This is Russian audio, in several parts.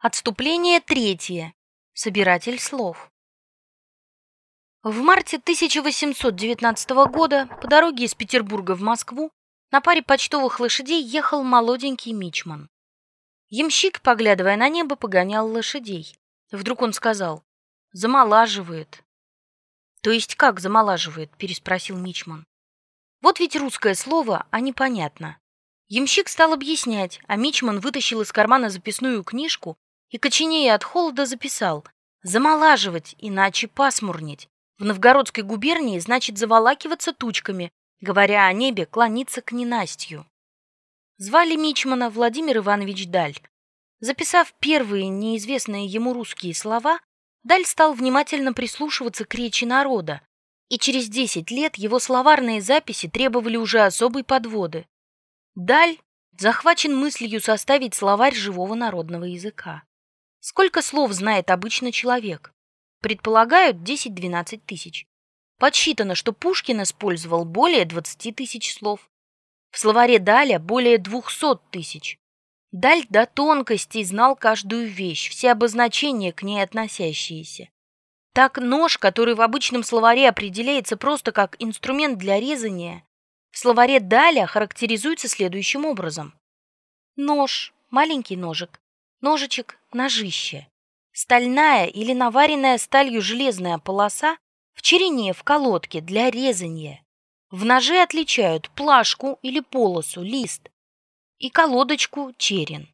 Отступление третье. Собиратель слов. В марте 1819 года по дороге из Петербурга в Москву на паре почтовых лошадей ехал молоденький мичман. Ямщик, поглядывая на небо, погонял лошадей. Вдруг он сказал «Замолаживает». «То есть как замолаживает?» – переспросил мичман. «Вот ведь русское слово, а непонятно». Ямщик стал объяснять, а мичман вытащил из кармана записную книжку и, коченея от холода, записал «Замолаживать, иначе пасмурнить». В Новгородской губернии значит заволакиваться тучками, говоря о небе, клониться к ненастью. Звали Мичмана Владимир Иванович Даль. Записав первые неизвестные ему русские слова, Даль стал внимательно прислушиваться к речи народа, и через десять лет его словарные записи требовали уже особой подводы. Даль захвачен мыслью составить словарь живого народного языка. Сколько слов знает обычный человек? Предполагают 10-12 тысяч. Подсчитано, что Пушкин использовал более 20 тысяч слов. В словаре Даля более 200 тысяч. Даль до тонкостей знал каждую вещь, все обозначения к ней относящиеся. Так нож, который в обычном словаре определяется просто как инструмент для резания, в словаре Даля характеризуется следующим образом. Нож, маленький ножик, ножичек, ножище. Стальная или наваренная сталью железная полоса в черене, в колодке для резания. В ноже отличают плашку или полосу, лист, и колодочку, черен.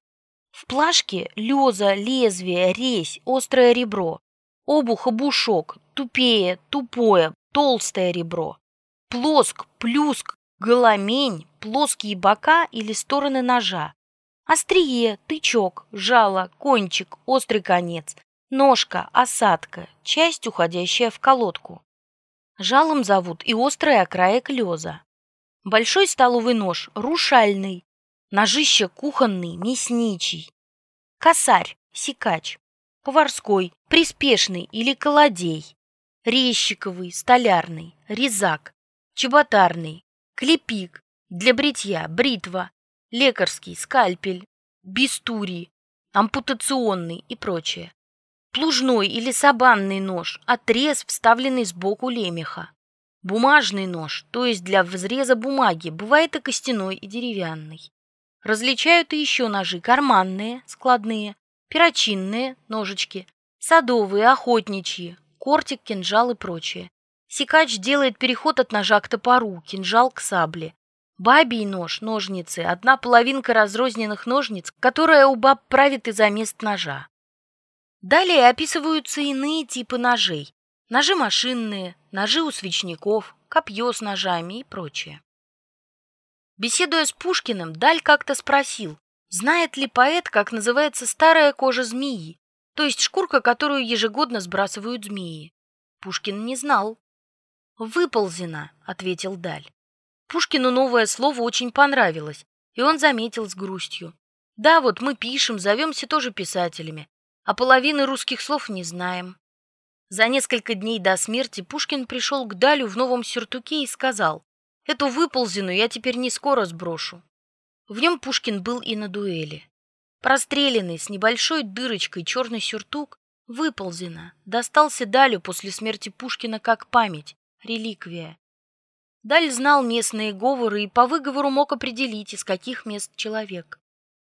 В плашке леза, лезвие, резь, острое ребро, обух, обушок, тупее, тупое, толстое ребро, плоск, плюск, голомень, плоские бока или стороны ножа, Острие, тычок, жало, кончик, острый конец, ножка, осадка, часть, уходящая в колодку. Жалом зовут и острый окраек леза. Большой столовый нож рушальный, ножище кухонный, мясничий. Косарь, секач, поварской, приспешный или колодей. Резчиковый, столярный, резак, чеботарный, клепик, для бритья, бритва, лекарский, скальпель, бистурий, ампутационный и прочее. Плужной или сабанный нож, отрез, вставленный сбоку лемеха. Бумажный нож, то есть для взреза бумаги, бывает и костяной, и деревянный. Различают и еще ножи карманные, складные, перочинные, ножички, садовые, охотничьи, кортик, кинжал и прочее. Секач делает переход от ножа к топору, кинжал к сабле. Бабий нож, ножницы, одна половинка разрозненных ножниц, которая у баб правит из-за мест ножа. Далее описываются иные типы ножей. Ножи машинные, ножи у свечников, копье с ножами и прочее. Беседуя с Пушкиным, Даль как-то спросил, знает ли поэт, как называется старая кожа змеи, то есть шкурка, которую ежегодно сбрасывают змеи. Пушкин не знал. «Выползена», — ответил Даль. Пушкину новое слово очень понравилось, и он заметил с грустью. Да, вот мы пишем, зовемся тоже писателями, а половины русских слов не знаем. За несколько дней до смерти Пушкин пришел к Далю в новом сюртуке и сказал, «Эту выползину я теперь не скоро сброшу». В нем Пушкин был и на дуэли. Простреленный с небольшой дырочкой черный сюртук выползено, достался Далю после смерти Пушкина как память, реликвия. Даль знал местные говоры и по выговору мог определить, из каких мест человек.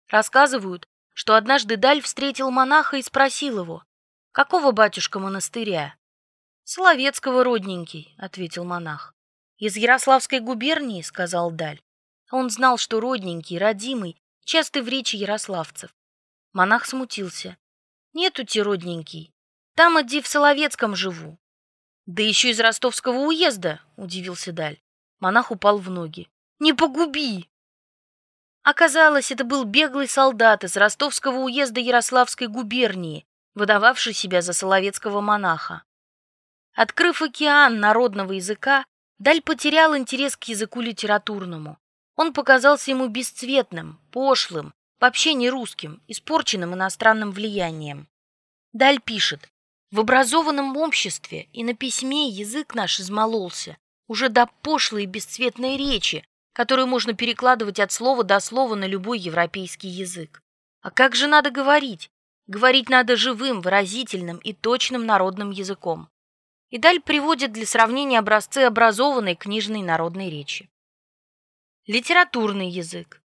Рассказывают, что однажды Даль встретил монаха и спросил его, «Какого батюшка монастыря?» «Соловецкого, родненький», — ответил монах. «Из Ярославской губернии», — сказал Даль. Он знал, что родненький, родимый, часто в речи ярославцев. Монах смутился. «Нету те родненький. Там, иди, в Соловецком живу». «Да еще из ростовского уезда», — удивился Даль. Монах упал в ноги. «Не погуби!» Оказалось, это был беглый солдат из ростовского уезда Ярославской губернии, выдававший себя за соловецкого монаха. Открыв океан народного языка, Даль потерял интерес к языку литературному. Он показался ему бесцветным, пошлым, вообще не русским, испорченным иностранным влиянием. Даль пишет, «В образованном обществе и на письме язык наш измололся, уже до пошлой и бесцветной речи, которую можно перекладывать от слова до слова на любой европейский язык. А как же надо говорить? Говорить надо живым, выразительным и точным народным языком. И Даль приводит для сравнения образцы образованной книжной народной речи. Литературный язык.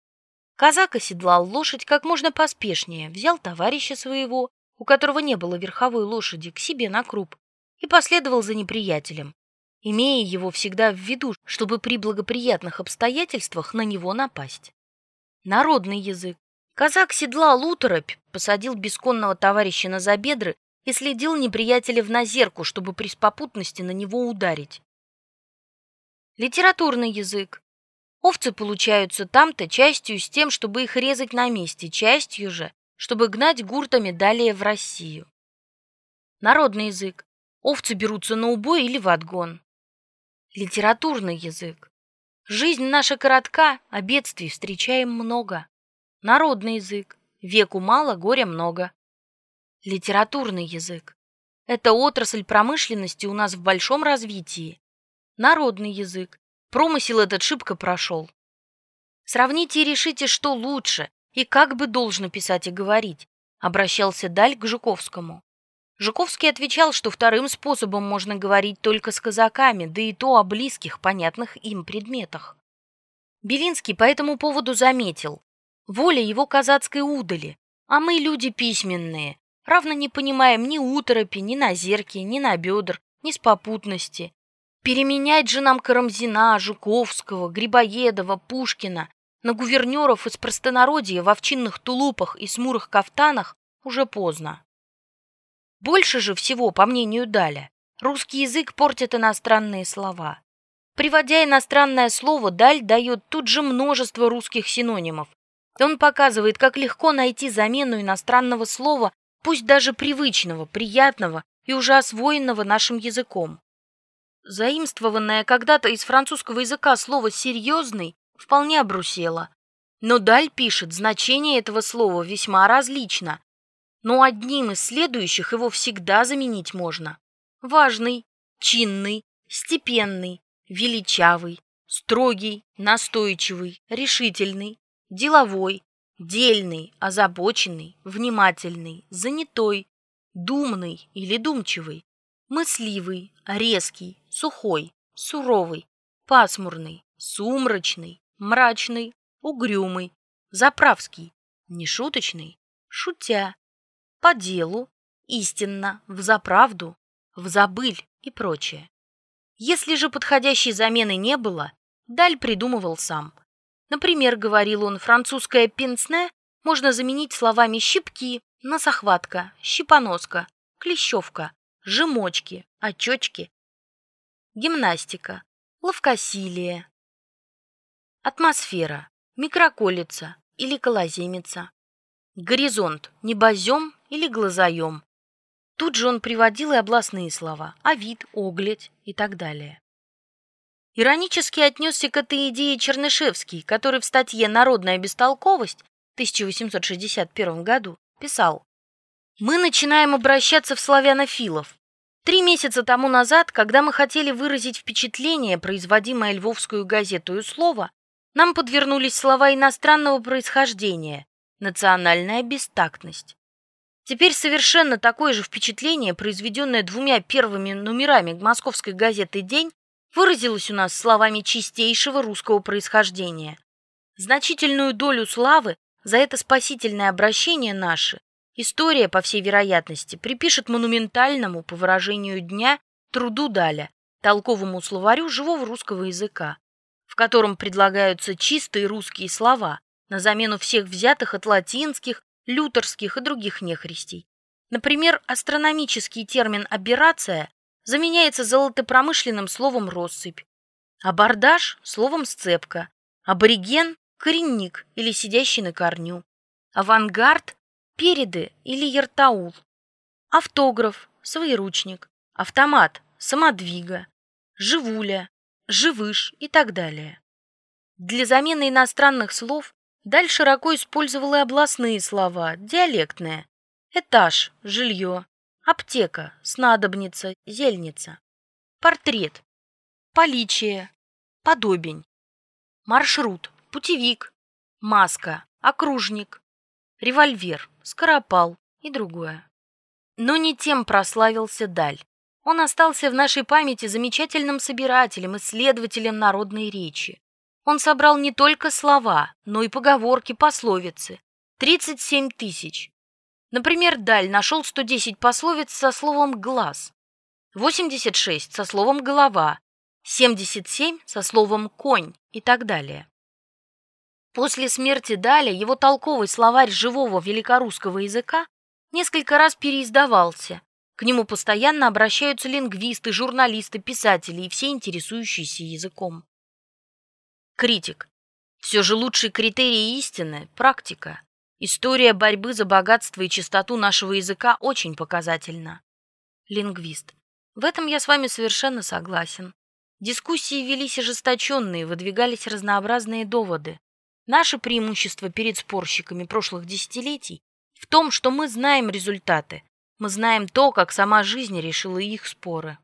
Казак оседлал лошадь как можно поспешнее, взял товарища своего, у которого не было верховой лошади, к себе на круп и последовал за неприятелем, имея его всегда в виду, чтобы при благоприятных обстоятельствах на него напасть. Народный язык. Казак седлал уторопь, посадил бесконного товарища на забедры и следил неприятеля в назерку, чтобы при спопутности на него ударить. Литературный язык. Овцы получаются там-то частью с тем, чтобы их резать на месте, частью же, чтобы гнать гуртами далее в Россию. Народный язык. Овцы берутся на убой или в отгон. Литературный язык. Жизнь наша коротка, а бедствий встречаем много. Народный язык. Веку мало, горя много. Литературный язык. Это отрасль промышленности у нас в большом развитии. Народный язык. Промысел этот шибко прошел. Сравните и решите, что лучше, и как бы должно писать и говорить, обращался Даль к Жуковскому. Жуковский отвечал, что вторым способом можно говорить только с казаками, да и то о близких, понятных им предметах. Белинский по этому поводу заметил, воля его казацкой удали, а мы люди письменные, равно не понимаем ни уторопи, ни назерки, ни набедр, ни спопутности. Переменять же нам Карамзина, Жуковского, Грибоедова, Пушкина на гувернеров из простонародья в овчинных тулупах и смурых кафтанах уже поздно. Больше же всего, по мнению Даля, русский язык портит иностранные слова. Приводя иностранное слово, Даль дает тут же множество русских синонимов. Он показывает, как легко найти замену иностранного слова, пусть даже привычного, приятного и уже освоенного нашим языком. Заимствованное когда-то из французского языка слово «серьезный» вполне обрусело. Но Даль пишет, значение этого слова весьма различно. Но одним из следующих его всегда заменить можно. Важный, чинный, степенный, величавый, строгий, настойчивый, решительный, деловой, дельный, озабоченный, внимательный, занятой, думный или думчивый, мысливый, резкий, сухой, суровый, пасмурный, сумрачный, мрачный, угрюмый, заправский, нешуточный, шутя, по делу, истинно, взаправду, взабыль и прочее. Если же подходящей замены не было, Даль придумывал сам. Например, говорил он, французское «пенсне» можно заменить словами «щипки», «носохватка», «щипоноска», «клещевка», «жемочки», «очечки», «гимнастика», «ловкосилие», Атмосфера, микроколица или колоземица. Горизонт, небозем или глазоем. Тут же он приводил и областные слова – овид, оглядь и так далее. Иронически отнесся к этой идее Чернышевский, который в статье «Народная бестолковость» в 1861 году писал «Мы начинаем обращаться в славянофилов. Три месяца тому назад, когда мы хотели выразить впечатление, производимое львовскую газету слово, нам подвернулись слова иностранного происхождения, национальная бестактность. Теперь совершенно такое же впечатление, произведенное двумя первыми номерами московской газеты «День», выразилось у нас словами чистейшего русского происхождения. Значительную долю славы за это спасительное обращение наше история, по всей вероятности, припишет монументальному, по выражению дня, труду Даля, толковому словарю живого русского языка в котором предлагаются чистые русские слова на замену всех взятых от латинских, лютерских и других нехристей. Например, астрономический термин «аберрация» заменяется золотопромышленным словом «россыпь», абордаж – словом «сцепка», абориген – коренник или сидящий на корню, авангард – переды или ертаул, автограф – своеручник, автомат – самодвига, живуля живыш и так далее. Для замены иностранных слов Даль широко использовал и областные слова, диалектные. Этаж, жилье, аптека, снадобница, зельница. Портрет, поличие, подобень. Маршрут, путевик, маска, окружник, револьвер, скоропал, и другое. Но не тем прославился Даль. Он остался в нашей памяти замечательным собирателем, исследователем народной речи. Он собрал не только слова, но и поговорки, пословицы. 37 тысяч. Например, Даль нашел 110 пословиц со словом «глаз», 86 со словом «голова», 77 со словом «конь» и так далее. После смерти Даля его толковый словарь живого великорусского языка несколько раз переиздавался. К нему постоянно обращаются лингвисты, журналисты, писатели и все интересующиеся языком. Критик. Все же лучший критерий истины – практика. История борьбы за богатство и чистоту нашего языка очень показательна. Лингвист. В этом я с вами совершенно согласен. Дискуссии велись ожесточенные, выдвигались разнообразные доводы. Наше преимущество перед спорщиками прошлых десятилетий в том, что мы знаем результаты, мы знаем то, как сама жизнь решила их споры.